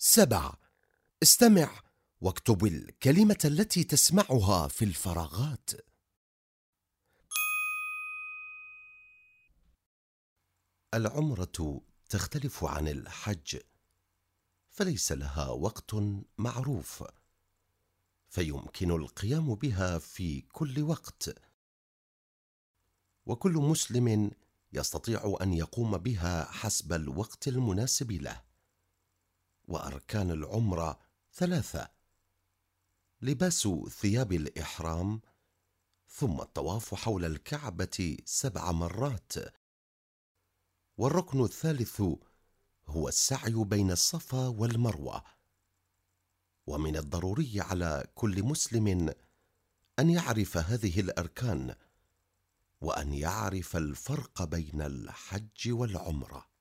سبع. استمع واكتب الكلمة التي تسمعها في الفراغات. العمرة تختلف عن الحج فليس لها وقت معروف فيمكن القيام بها في كل وقت. وكل مسلم يستطيع أن يقوم بها حسب الوقت المناسب له. وأركان العمره ثلاثة. لباس ثياب الإحرام ثم الطواف حول الكعبة سبع مرات. والركن الثالث هو السعي بين الصفا والمروة. ومن الضروري على كل مسلم أن يعرف هذه الأركان وأن يعرف الفرق بين الحج والعمرة.